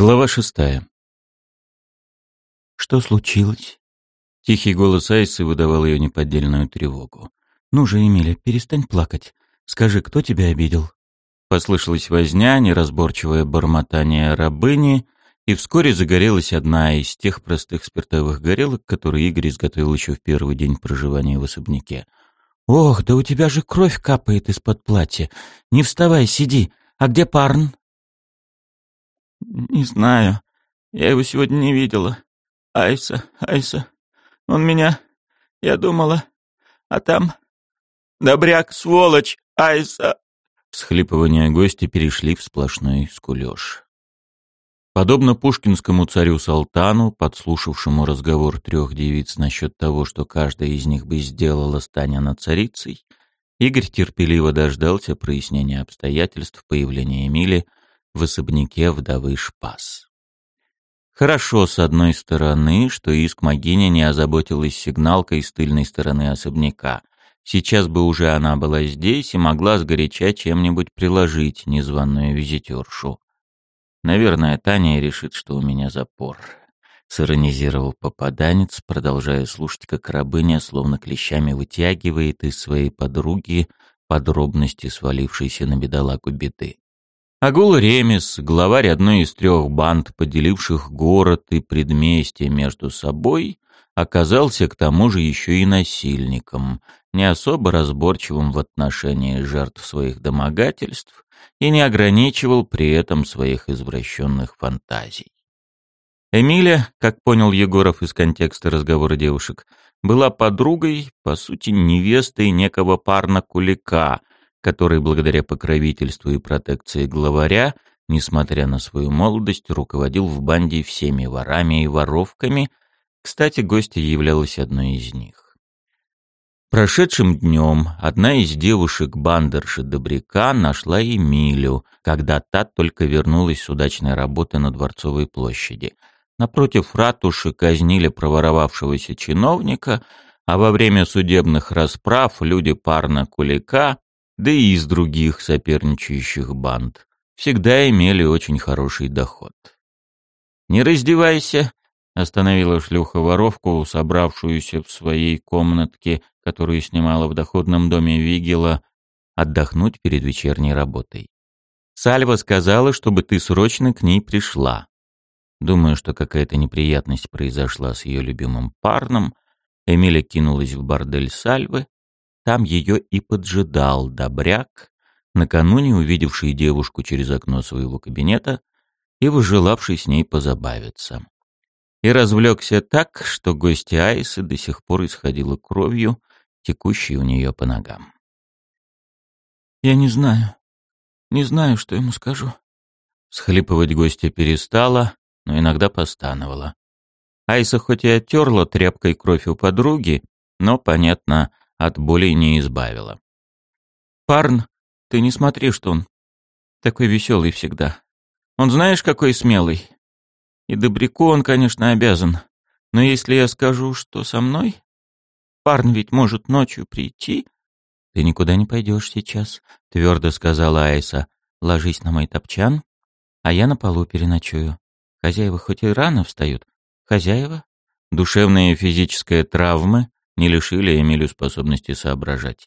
Глава шестая. «Что случилось?» Тихий голос Айсы выдавал ее неподдельную тревогу. «Ну же, Эмиля, перестань плакать. Скажи, кто тебя обидел?» Послышалась возня, неразборчивое бормотание рабыни, и вскоре загорелась одна из тех простых спиртовых горелок, которые Игорь изготовил еще в первый день проживания в особняке. «Ох, да у тебя же кровь капает из-под платья. Не вставай, сиди. А где Парн?» «Не знаю. Я его сегодня не видела. Айса, Айса. Он меня... Я думала. А там... Добряк, сволочь, Айса!» Всхлипывания гости перешли в сплошной скулёж. Подобно пушкинскому царю Салтану, подслушавшему разговор трех девиц насчет того, что каждая из них бы сделала, станя на царицей, Игорь терпеливо дождался прояснения обстоятельств появления Эмили — в особняке вдовы Шпас. Хорошо, с одной стороны, что иск Магиня не озаботилась сигналкой с тыльной стороны особняка. Сейчас бы уже она была здесь и могла сгоряча чем-нибудь приложить незваную визитершу. Наверное, Таня решит, что у меня запор. Сиронизировал попаданец, продолжая слушать, как рабыня словно клещами вытягивает из своей подруги подробности свалившейся на бедолагу беды. Агул Ремес, главарь одной из трех банд, поделивших город и предместье между собой, оказался к тому же еще и насильником, не особо разборчивым в отношении жертв своих домогательств и не ограничивал при этом своих извращенных фантазий. Эмиля, как понял Егоров из контекста разговора девушек, была подругой, по сути, невестой некого парна Кулика, который благодаря покровительству и протекции главаря, несмотря на свою молодость, руководил в банде всеми ворами и воровками. Кстати, гостья являлась одной из них. Прошедшим днем одна из девушек бандерши Добряка нашла Эмилю, когда та только вернулась с удачной работы на Дворцовой площади. Напротив ратуши казнили проворовавшегося чиновника, а во время судебных расправ люди парна Кулика да и из других соперничающих банд, всегда имели очень хороший доход. «Не раздевайся», — остановила шлюха воровку, собравшуюся в своей комнатке, которую снимала в доходном доме Вигела, отдохнуть перед вечерней работой. «Сальва сказала, чтобы ты срочно к ней пришла». Думаю, что какая-то неприятность произошла с ее любимым парном. Эмиля кинулась в бордель Сальвы, там ее и поджидал добряк, накануне увидевший девушку через окно своего кабинета и выжелавший с ней позабавиться. И развлекся так, что гостья Айсы до сих пор исходила кровью, текущей у нее по ногам. «Я не знаю. Не знаю, что ему скажу». Схлипывать гостья перестала, но иногда постановала. Айса хоть и оттерла тряпкой кровь у подруги, но, понятно, от боли не избавила. «Парн, ты не смотри, что он такой веселый всегда. Он знаешь, какой смелый? И добряку он, конечно, обязан. Но если я скажу, что со мной, парн ведь может ночью прийти...» «Ты никуда не пойдешь сейчас», — твердо сказала Айса. «Ложись на мой топчан, а я на полу переночую. Хозяева хоть и рано встают. Хозяева?» Душевная и физическая травмы не лишили Эмилю способности соображать.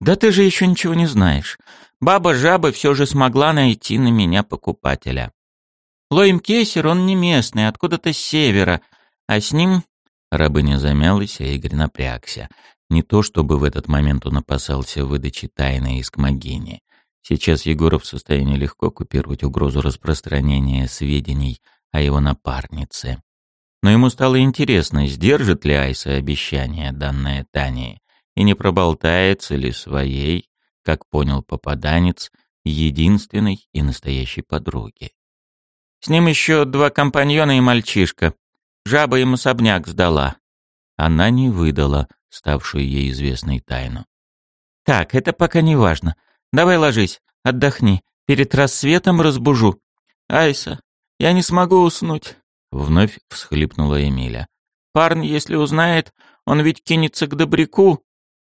«Да ты же еще ничего не знаешь. Баба-жаба все же смогла найти на меня покупателя. Лоим Кейсер, он не местный, откуда-то с севера, а с ним...» Рабыня замялась, а Игорь напрягся. Не то чтобы в этот момент он опасался выдачи тайны из Кмагини. Сейчас Егоров в состоянии легко купировать угрозу распространения сведений о его напарнице но ему стало интересно, сдержит ли Айса обещание, данное Тане, и не проболтается ли своей, как понял попаданец, единственной и настоящей подруги. С ним еще два компаньона и мальчишка. Жаба им особняк сдала. Она не выдала ставшую ей известной тайну. «Так, это пока не важно. Давай ложись, отдохни. Перед рассветом разбужу. Айса, я не смогу уснуть. Вновь всхлипнула Эмиля. Парн, если узнает, он ведь кинется к добряку,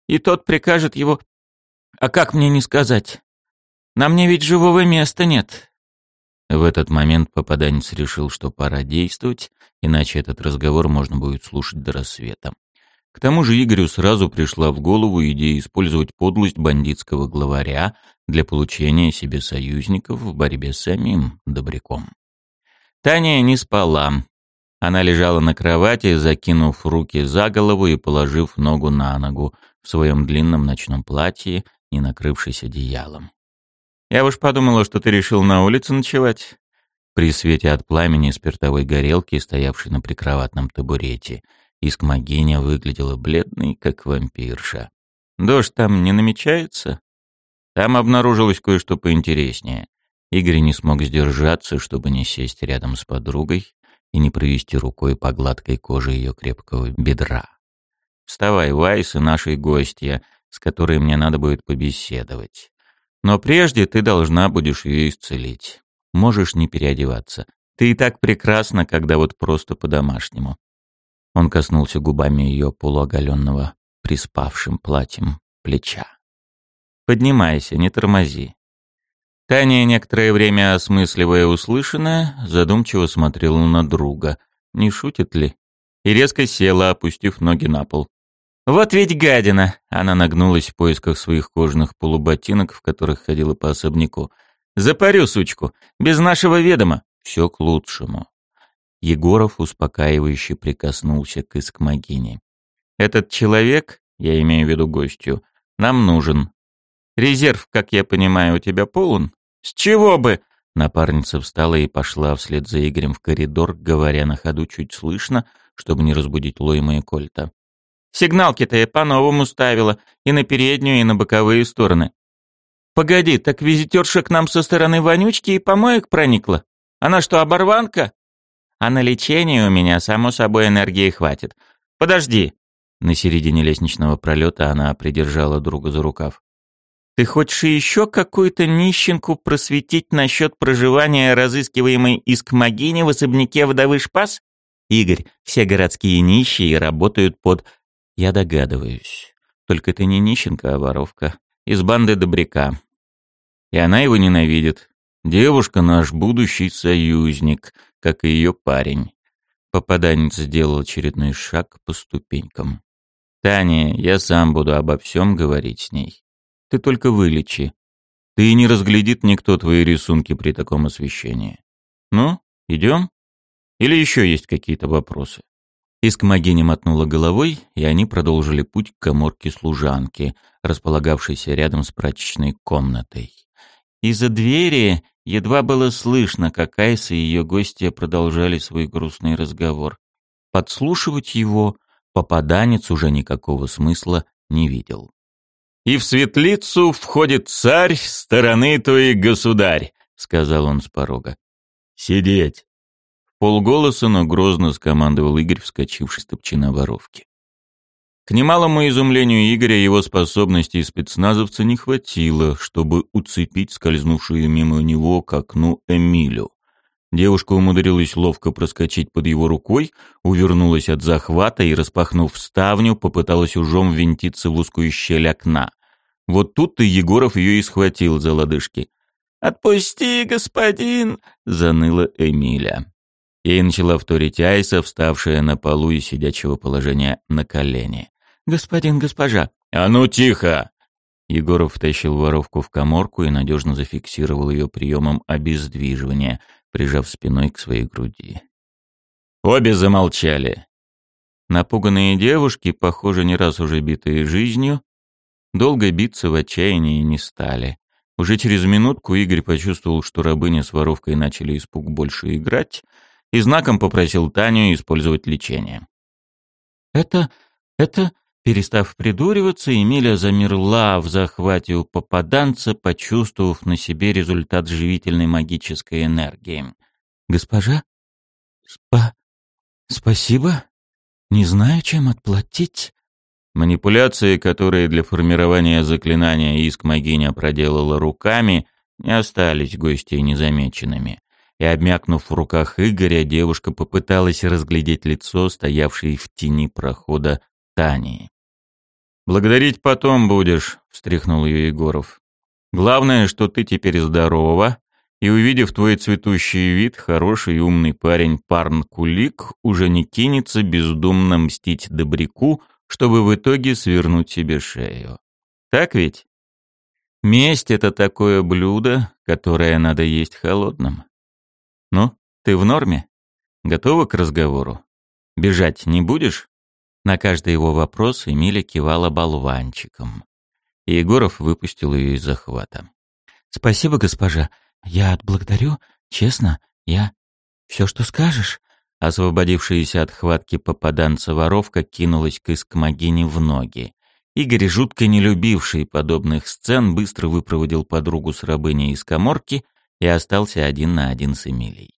и тот прикажет его... А как мне не сказать? На мне ведь живого места нет. В этот момент попаданец решил, что пора действовать, иначе этот разговор можно будет слушать до рассвета. К тому же Игорю сразу пришла в голову идея использовать подлость бандитского главаря для получения себе союзников в борьбе с самим Добряком. Таня не спала. Она лежала на кровати, закинув руки за голову и положив ногу на ногу в своем длинном ночном платье, не накрывшись одеялом. «Я уж подумала, что ты решил на улице ночевать». При свете от пламени спиртовой горелки, стоявшей на прикроватном табурете, Искмогиня выглядела бледной, как вампирша. «Дождь там не намечается?» Там обнаружилось кое-что поинтереснее. Игорь не смог сдержаться, чтобы не сесть рядом с подругой и не провести рукой по гладкой коже ее крепкого бедра. «Вставай, Вайс, и нашей гостья, с которой мне надо будет побеседовать. Но прежде ты должна будешь ее исцелить. Можешь не переодеваться. Ты и так прекрасна, когда вот просто по-домашнему. Он коснулся губами ее полуоголенного, приспавшим платьем, плеча. «Поднимайся, не тормози». Таня, некоторое время осмысливая услышанное, задумчиво смотрела на друга. Не шутит ли? И резко села, опустив ноги на пол. «Вот ведь гадина!» Она нагнулась в поисках своих кожаных полуботинок, в которых ходила по особняку. «Запарю, сучку! Без нашего ведома! Все к лучшему!» Егоров успокаивающе прикоснулся к Искмогине. «Этот человек, я имею в виду гостью, нам нужен. Резерв, как я понимаю, у тебя полон? С чего бы?» Напарница встала и пошла вслед за Игорем в коридор, говоря на ходу чуть слышно, чтобы не разбудить Лойма и Кольта. «Сигналки-то я по-новому ставила, и на переднюю, и на боковые стороны. Погоди, так визитерша к нам со стороны вонючки и помоек проникла? Она что, оборванка?» А на лечение у меня, само собой, энергии хватит. Подожди. На середине лестничного пролета она придержала друга за рукав. Ты хочешь еще какую-то нищенку просветить насчет проживания разыскиваемой искмогини в особняке вдовы Шпас? Игорь, все городские нищие работают под... Я догадываюсь. Только ты не нищенка, а воровка. Из банды добряка. И она его ненавидит. Девушка наш будущий союзник, как и ее парень. Попаданец сделал очередной шаг по ступенькам. «Таня, я сам буду обо всем говорить с ней. Ты только вылечи. Ты и не разглядит никто твои рисунки при таком освещении. Ну, идем? Или еще есть какие-то вопросы?» Искмогиня мотнула головой, и они продолжили путь к коморке служанки, располагавшейся рядом с прачечной комнатой. Из-за двери Едва было слышно, как Айса и ее гостья продолжали свой грустный разговор. Подслушивать его попаданец уже никакого смысла не видел. «И в светлицу входит царь стороны твоей государь», — сказал он с порога. «Сидеть!» В полголоса, но грозно скомандовал Игорь, вскочивший с топчина воровки. К немалому изумлению Игоря его способностей спецназовца не хватило, чтобы уцепить скользнувшую мимо него к окну Эмилю. Девушка умудрилась ловко проскочить под его рукой, увернулась от захвата и, распахнув ставню, попыталась ужом винтиться в узкую щель окна. Вот тут-то Егоров ее и схватил за лодыжки. «Отпусти, господин!» — заныла Эмиля. Ей начала вторить Айса, вставшая на полу и сидячего положения на колени. «Господин, госпожа!» «А ну тихо!» Егоров втащил воровку в коморку и надежно зафиксировал ее приемом обездвиживания, прижав спиной к своей груди. Обе замолчали. Напуганные девушки, похоже, не раз уже битые жизнью, долго биться в отчаянии не стали. Уже через минутку Игорь почувствовал, что рабыня с воровкой начали испуг больше играть, и знаком попросил Таню использовать лечение. «Это... это...» Перестав придуриваться, Эмилия замерла в захвате у попаданца, почувствовав на себе результат живительной магической энергии. «Госпожа? Спа... Спасибо? Не знаю, чем отплатить». Манипуляции, которые для формирования заклинания иск могиня проделала руками, не остались гостей незамеченными. И, обмякнув в руках Игоря, девушка попыталась разглядеть лицо, стоявшее в тени прохода Тани. «Благодарить потом будешь», — встряхнул ее Егоров. «Главное, что ты теперь здорова, И увидев твой цветущий вид, хороший и умный парень Парн Кулик уже не кинется бездумно мстить добряку, чтобы в итоге свернуть себе шею. Так ведь? Месть — это такое блюдо, которое надо есть холодным. Ну, ты в норме? Готова к разговору? Бежать не будешь? На каждый его вопрос Эмиля кивала болванчиком. И Егоров выпустил ее из захвата. «Спасибо, госпожа. Я отблагодарю. Честно, я... Все, что скажешь?» Освободившаяся от хватки попаданца воровка кинулась к Искмогине в ноги. Игорь, жутко не любивший подобных сцен, быстро выпроводил подругу с рабыней из коморки и остался один на один с Эмилией.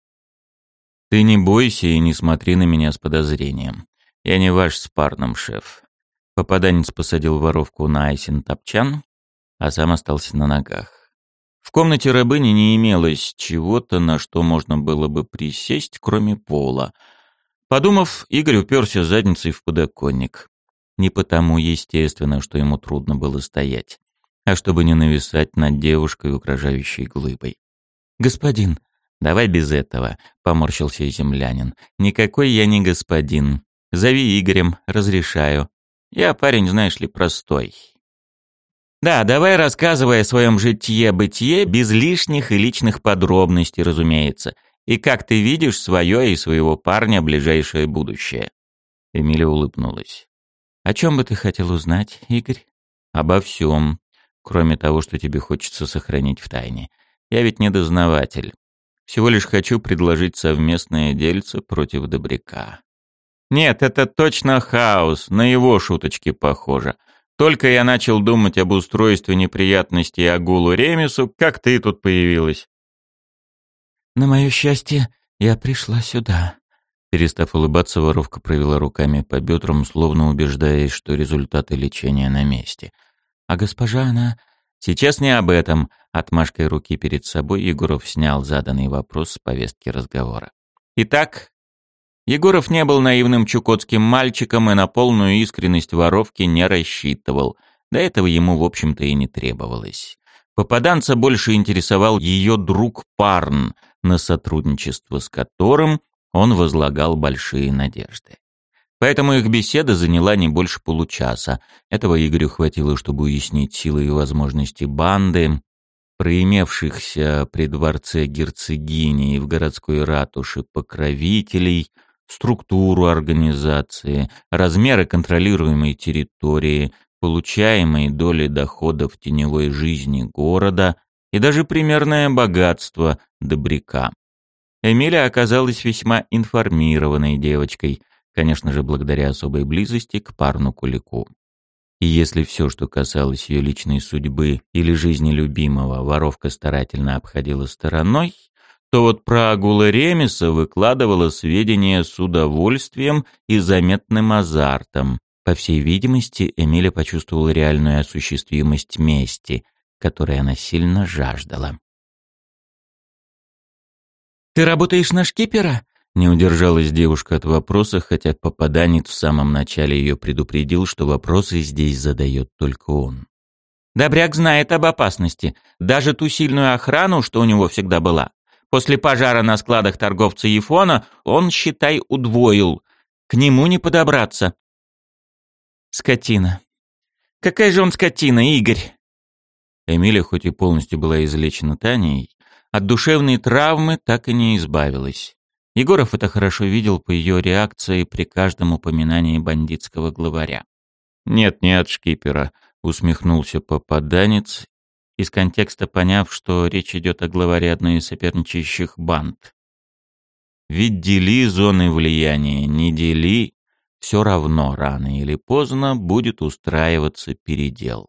«Ты не бойся и не смотри на меня с подозрением. Я не ваш спарном шеф». Попаданец посадил воровку на Айсин топчан, а сам остался на ногах. В комнате рабыни не имелось чего-то, на что можно было бы присесть, кроме пола. Подумав, Игорь уперся задницей в подоконник. Не потому, естественно, что ему трудно было стоять, а чтобы не нависать над девушкой, угрожающей глыбой. «Господин, давай без этого», — поморщился землянин. «Никакой я не господин. Зови Игорем, разрешаю. Я парень, знаешь ли, простой. Да, давай рассказывай о своем житье-бытие без лишних и личных подробностей, разумеется. И как ты видишь свое и своего парня ближайшее будущее?» Эмилия улыбнулась. «О чем бы ты хотел узнать, Игорь?» «Обо всем, кроме того, что тебе хочется сохранить в тайне. Я ведь не дознаватель. Всего лишь хочу предложить совместное дельце против добряка». «Нет, это точно хаос, на его шуточки похоже. Только я начал думать об устройстве неприятностей Агулу Ремесу, как ты тут появилась. На мое счастье, я пришла сюда. Перестав улыбаться, воровка провела руками по бедрам, словно убеждаясь, что результаты лечения на месте. А госпожа, она... Сейчас не об этом. Отмашкой руки перед собой Егоров снял заданный вопрос с повестки разговора. Итак, Егоров не был наивным чукотским мальчиком и на полную искренность воровки не рассчитывал. До этого ему, в общем-то, и не требовалось. Попаданца больше интересовал ее друг Парн, на сотрудничество с которым он возлагал большие надежды. Поэтому их беседа заняла не больше получаса. Этого Игорю хватило, чтобы уяснить силы и возможности банды, проимевшихся при дворце герцогини и в городской ратуше покровителей – структуру организации, размеры контролируемой территории, получаемые доли доходов теневой жизни города и даже примерное богатство добряка. Эмилия оказалась весьма информированной девочкой, конечно же, благодаря особой близости к парну Кулику. И если все, что касалось ее личной судьбы или жизни любимого, воровка старательно обходила стороной, то вот про Агула Ремеса выкладывала сведения с удовольствием и заметным азартом. По всей видимости, Эмиля почувствовала реальную осуществимость мести, которой она сильно жаждала. «Ты работаешь на шкипера?» Не удержалась девушка от вопроса, хотя попаданец в самом начале ее предупредил, что вопросы здесь задает только он. Добряк знает об опасности, даже ту сильную охрану, что у него всегда была. После пожара на складах торговца Ефона он, считай, удвоил. К нему не подобраться. Скотина. Какая же он скотина, Игорь? Эмилия, хоть и полностью была излечена Таней, от душевной травмы так и не избавилась. Егоров это хорошо видел по ее реакции при каждом упоминании бандитского главаря. «Нет, не от шкипера», — усмехнулся попаданец из контекста поняв, что речь идет о главаре одной из соперничающих банд. Ведь дели зоны влияния, не дели, все равно рано или поздно будет устраиваться передел.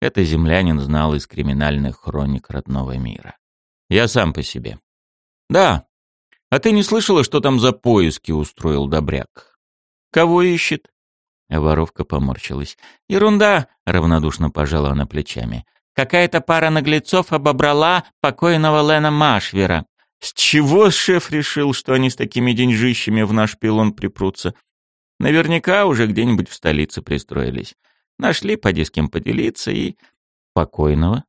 Это землянин знал из криминальных хроник родного мира. Я сам по себе. Да. А ты не слышала, что там за поиски устроил Добряк? Кого ищет? Воровка поморщилась. Ерунда, равнодушно пожала она плечами. Какая-то пара наглецов обобрала покойного Лена Машвера. С чего шеф решил, что они с такими деньжищами в наш пилон припрутся? Наверняка уже где-нибудь в столице пристроились. Нашли поди с кем поделиться и... Покойного?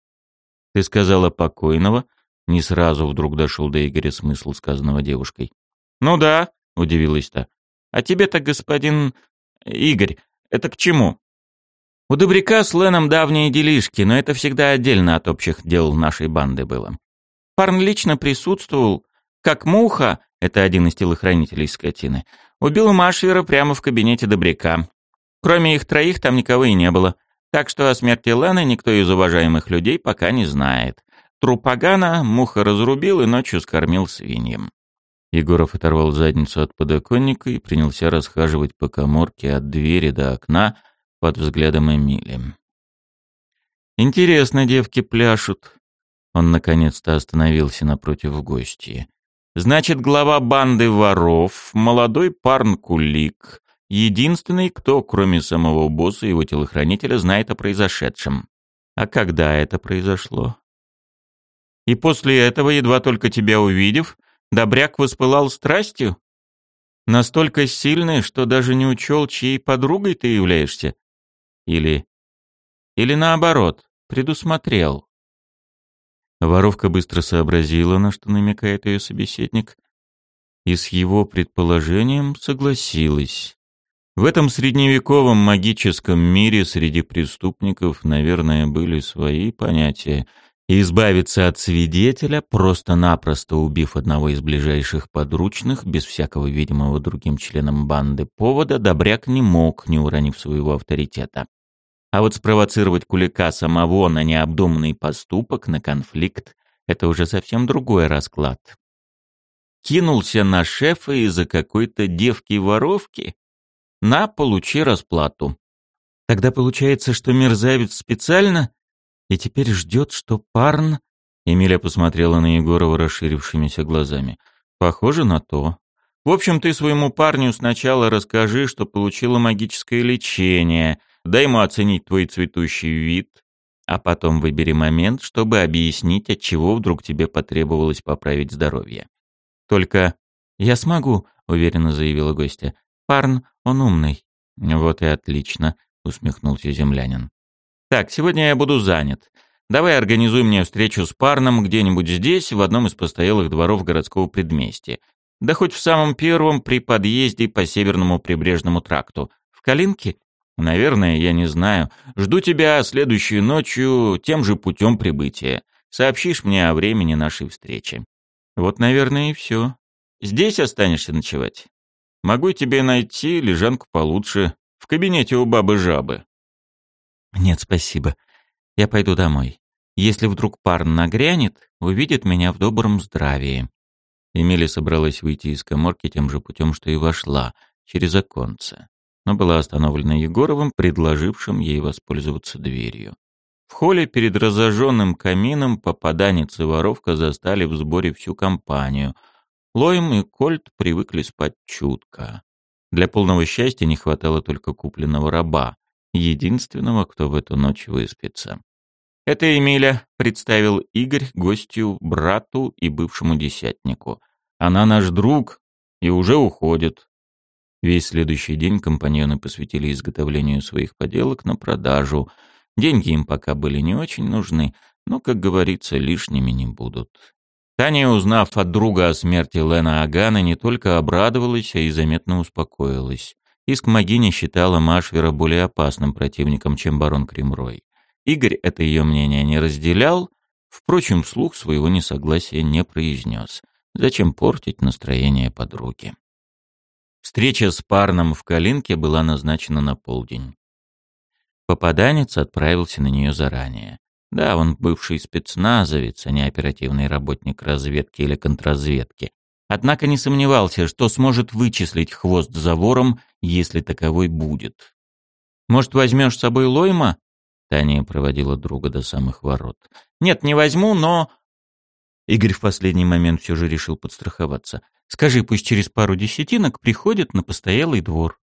Ты сказала покойного? Не сразу вдруг дошел до Игоря смысл сказанного девушкой. «Ну да», — удивилась та. «А тебе-то, господин Игорь, это к чему?» У Добряка с Леном давние делишки, но это всегда отдельно от общих дел нашей банды было. Парн лично присутствовал, как муха, это один из телохранителей скотины, убил Машвера прямо в кабинете Добряка. Кроме их троих там никого и не было. Так что о смерти Лены никто из уважаемых людей пока не знает. Труп Агана муха разрубил и ночью скормил свиньям. Егоров оторвал задницу от подоконника и принялся расхаживать по коморке от двери до окна, под взглядом Эмили. «Интересно, девки пляшут». Он наконец-то остановился напротив гостей. «Значит, глава банды воров, молодой парн Кулик, единственный, кто, кроме самого босса и его телохранителя, знает о произошедшем. А когда это произошло?» «И после этого, едва только тебя увидев, Добряк воспылал страстью?» Настолько сильной, что даже не учел, чьей подругой ты являешься? Или... Или наоборот, предусмотрел. Воровка быстро сообразила, на что намекает ее собеседник, и с его предположением согласилась. В этом средневековом магическом мире среди преступников, наверное, были свои понятия. И избавиться от свидетеля, просто-напросто убив одного из ближайших подручных, без всякого видимого другим членам банды повода, Добряк не мог, не уронив своего авторитета. А вот спровоцировать Кулика самого на необдуманный поступок, на конфликт — это уже совсем другой расклад. Кинулся на шефа из-за какой-то девки-воровки? На, получи расплату. Тогда получается, что мерзавец специально и теперь ждет, что Парн... Эмилия посмотрела на Егорова расширившимися глазами. Похоже на то. В общем, ты своему парню сначала расскажи, что получила магическое лечение — дай ему оценить твой цветущий вид, а потом выбери момент, чтобы объяснить, от чего вдруг тебе потребовалось поправить здоровье. Только я смогу, уверенно заявила гостья. Парн, он умный. Вот и отлично, усмехнулся землянин. Так, сегодня я буду занят. Давай организуй мне встречу с Парном где-нибудь здесь, в одном из постоялых дворов городского предместья. Да хоть в самом первом при подъезде по Северному прибрежному тракту. В Калинке Наверное, я не знаю. Жду тебя следующей ночью тем же путем прибытия. Сообщишь мне о времени нашей встречи. Вот, наверное, и все. Здесь останешься ночевать? Могу тебе найти лежанку получше. В кабинете у бабы-жабы. Нет, спасибо. Я пойду домой. Если вдруг парн нагрянет, увидит меня в добром здравии. Эмили собралась выйти из коморки тем же путем, что и вошла, через оконце но была остановлена Егоровым, предложившим ей воспользоваться дверью. В холле перед разожженным камином попаданец и воровка застали в сборе всю компанию. Лоем и Кольт привыкли спать чутко. Для полного счастья не хватало только купленного раба, единственного, кто в эту ночь выспится. «Это Эмиля», — представил Игорь гостю, брату и бывшему десятнику. «Она наш друг и уже уходит. Весь следующий день компаньоны посвятили изготовлению своих поделок на продажу. Деньги им пока были не очень нужны, но, как говорится, лишними не будут. Таня, узнав от друга о смерти Лена Агана, не только обрадовалась, а и заметно успокоилась. Иск Магини считала Машвера более опасным противником, чем барон Кремрой. Игорь это ее мнение не разделял, впрочем, вслух своего несогласия не произнес. Зачем портить настроение подруги? Встреча с Парном в Калинке была назначена на полдень. Попаданец отправился на нее заранее. Да, он бывший спецназовец, а не оперативный работник разведки или контрразведки. Однако не сомневался, что сможет вычислить хвост за вором, если таковой будет. «Может, возьмешь с собой Лойма?» Таня проводила друга до самых ворот. «Нет, не возьму, но...» Игорь в последний момент все же решил подстраховаться. Скажи, пусть через пару десятинок приходит на постоялый двор.